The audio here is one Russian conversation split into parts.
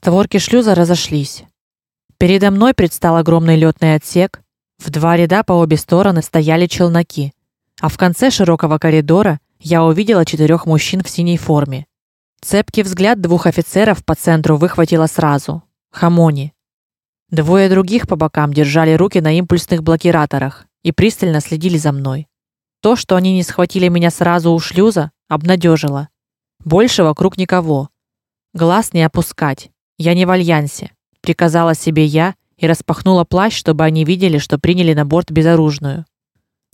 Створки шлюза разошлись. Передо мной предстал огромный лётный отсек. В два ряда по обе стороны стояли челноки, а в конце широкого коридора я увидела четырёх мужчин в синей форме. Цепкий взгляд двух офицеров по центру выхватило сразу. Хамони. Двое других по бокам держали руки на импульсных блокираторах и пристально следили за мной. То, что они не схватили меня сразу у шлюза, обнадежила. Больше вокруг никого. Глаз не опускать. Я не в альянсе, приказала себе я и распахнула плащ, чтобы они видели, что приняли на борт безоружную.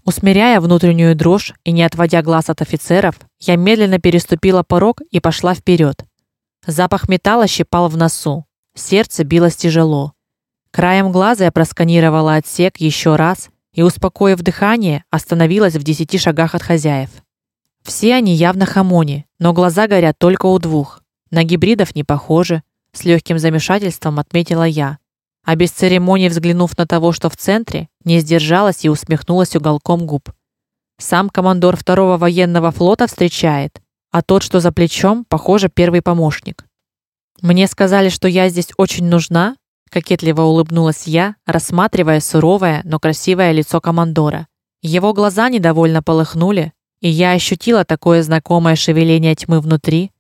Усмиряя внутреннюю дрожь и не отводя глаз от офицеров, я медленно переступила порог и пошла вперед. Запах металла щипал в носу. Сердце билось тяжело. Краем глаза я просканировала отсек еще раз и, успокоив дыхание, остановилась в десяти шагах от хозяев. Все они явно хамони, но глаза горят только у двух. На гибридов не похожи, с легким замешательством отметила я. А без церемонии взглянув на того, что в центре, не сдержалась и усмехнулась уголком губ. Сам командор второго военного флота встречает, а тот, что за плечом, похоже, первый помощник. Мне сказали, что я здесь очень нужна, кокетливо улыбнулась я, рассматривая суровое, но красивое лицо командора. Его глаза недовольно полыхнули, и я ощутила такое знакомое шевеление тьмы внутри.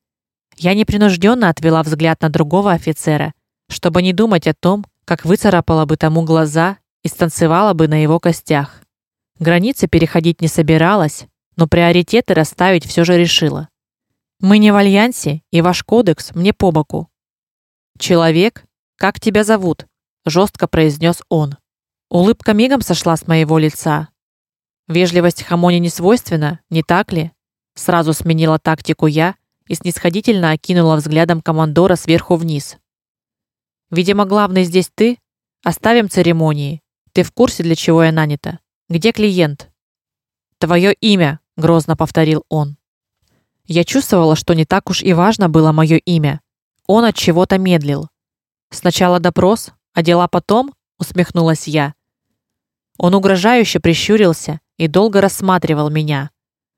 Я непринужденно отвела взгляд на другого офицера, чтобы не думать о том, как выцарапала бы тому глаза и станцевала бы на его костях. Границы переходить не собиралась, но приоритеты расставить все же решила. Мы не в альянсе, и ваш кодекс мне по боку. Человек, как тебя зовут? жестко произнес он. Улыбка мигом сошла с моего лица, Вежливость Хамоне не свойственна, не так ли? Сразу сменила тактику я и снисходительно окинула взглядом командора сверху вниз. Видимо, главный здесь ты. Оставим церемонии. Ты в курсе, для чего я нанята? Где клиент? Твое имя, грозно повторил он. Я чувствовала, что не так уж и важно было мое имя. Он от чего-то медлил. Сначала допрос, а дела потом, усмехнулась я. Он угрожающе прищурился и долго рассматривал меня,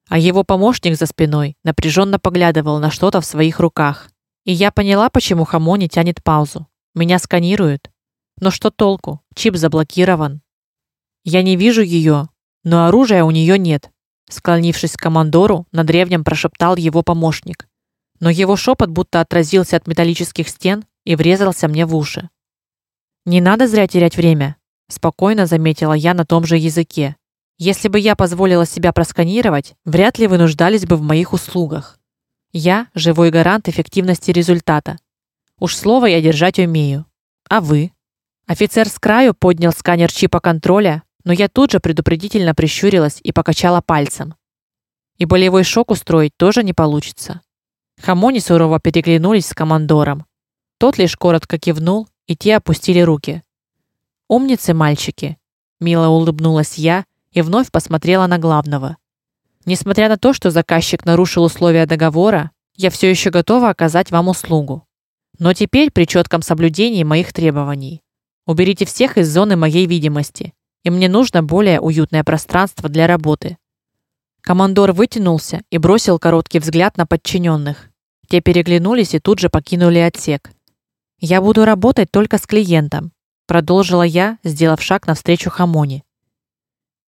а его помощник за спиной напряженно поглядывал на что-то в своих руках. И я поняла, почему Хамони тянет паузу. Меня сканируют. Но что толку? Чип заблокирован. Я не вижу ее, но оружия у нее нет. Склонившись к командору, на древнем прошептал его помощник. Но его шепот будто отразился от металлических стен и врезался мне в уши. Не надо зря терять время, спокойно заметила я на том же языке. Если бы я позволила себя просканировать, вряд ли вы нуждались бы в моих услугах. Я живой гарант эффективности результата. Уж слово я держать умею. А вы? Офицер с краю поднял сканер чипа контроля, но я тут же предупредительно прищурилась и покачала пальцем. И болевой шок устроить тоже не получится. Хамони сурово переглянулись с командором. Тот лишь коротко кивнул, и те опустили руки. Умницы, мальчики, мило улыбнулась я и вновь посмотрела на главного. Несмотря на то, что заказчик нарушил условия договора, я все еще готова оказать вам услугу. Но теперь при четком соблюдении моих требований. Уберите всех из зоны моей видимости, и мне нужно более уютное пространство для работы. Командор вытянулся и бросил короткий взгляд на подчиненных. Те переглянулись и тут же покинули отсек. Я буду работать только с клиентом, продолжила я, сделав шаг навстречу Хамони.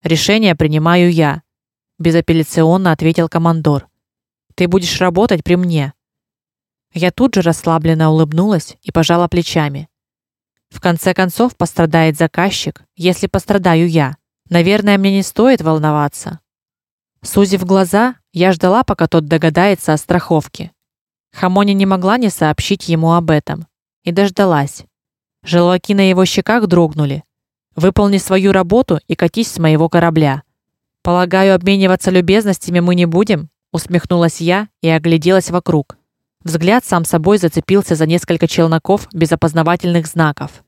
Решение принимаю я, безапелляционно ответил командор. Ты будешь работать при мне. Я тут же расслабленно улыбнулась и пожала плечами. В конце концов пострадает заказчик, если пострадаю я. Наверное, мне не стоит волноваться. Сузив глаза, я ждала, пока тот догадается о страховке. Хамони не могла не сообщить ему об этом, и дождалась. Желваки на его щеках дрогнули, Выполни свою работу и катись с моего корабля. Полагаю, обмениваться любезностями мы не будем, усмехнулась я и огляделась вокруг. Взгляд сам собой зацепился за несколько челноков без опознавательных знаков.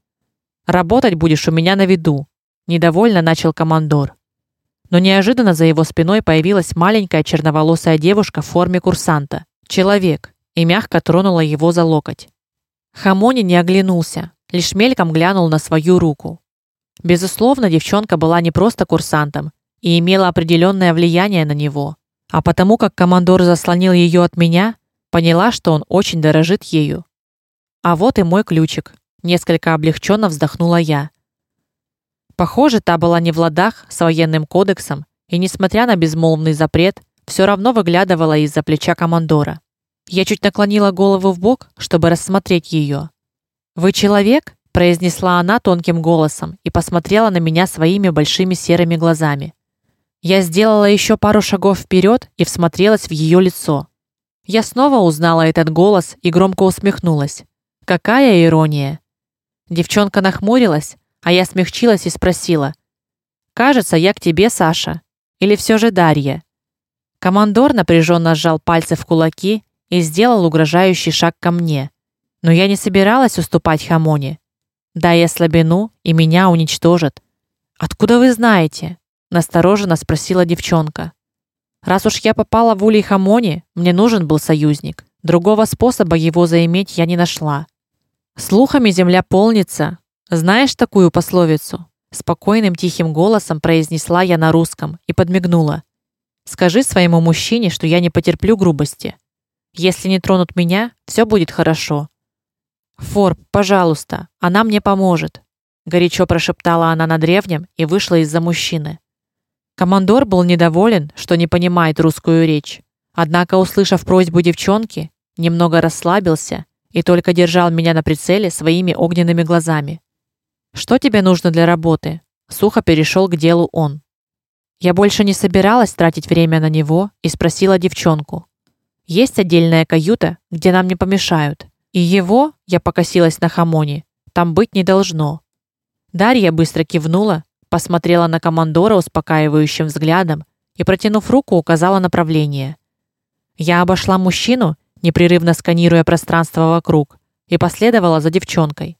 Работать будешь у меня на виду, недовольно начал командор. Но неожиданно за его спиной появилась маленькая черноволосая девушка в форме курсанта, человек, и мягко тронула его за локоть. Хамони не оглянулся, лишь мельком глянул на свою руку. Безусловно, девчонка была не просто курсантом и имела определенное влияние на него. А потому как командор заслонил ее от меня, поняла, что он очень дорожит ею. А вот и мой ключик. Несколько облегченно вздохнула я. Похоже, та была не в ладах с военным кодексом, и несмотря на безмолвный запрет, все равно выглядывала из-за плеча командора. Я чуть наклонила голову в бок, чтобы рассмотреть ее. "Вы человек?" Произнесла она тонким голосом и посмотрела на меня своими большими серыми глазами. Я сделала еще пару шагов вперед и всмотрелась в ее лицо. Я снова узнала этот голос и громко усмехнулась. Какая ирония. Девчонка нахмурилась, а я смягчилась и спросила: "Кажется, я к тебе, Саша, или все же Дарья?" Командор напряженно сжал пальцы в кулаки и сделал угрожающий шаг ко мне. Но я не собиралась уступать Хамоне. Да я слабину, и меня уничтожат. Откуда вы знаете? настороженно спросила девчонка. Раз уж я попала в улей Хамоне, мне нужен был союзник. Другого способа его заиметь я не нашла. Слухами земля полнится. Знаешь такую пословицу? спокойным тихим голосом произнесла я на русском и подмигнула. Скажи своему мужчине, что я не потерплю грубости. Если не тронут меня, все будет хорошо. Фор, пожалуйста, она мне поможет, горячо прошептала она на древнем и вышла из-за мужчины. Командор был недоволен, что не понимает русскую речь. Однако, услышав просьбу девчонки, немного расслабился и только держал меня на прицеле своими огненными глазами. Что тебе нужно для работы? сухо перешел к делу он. Я больше не собиралась тратить время на него и спросила девчонку: есть отдельная каюта, где нам не помешают. И его, я покосилась на Хамоне, там быть не должно. Дарья быстро кивнула, посмотрела на командора успокаивающим взглядом и протянув руку, указала направление. Я обошла мужчину, непрерывно сканируя пространство вокруг, и последовала за девчонкой.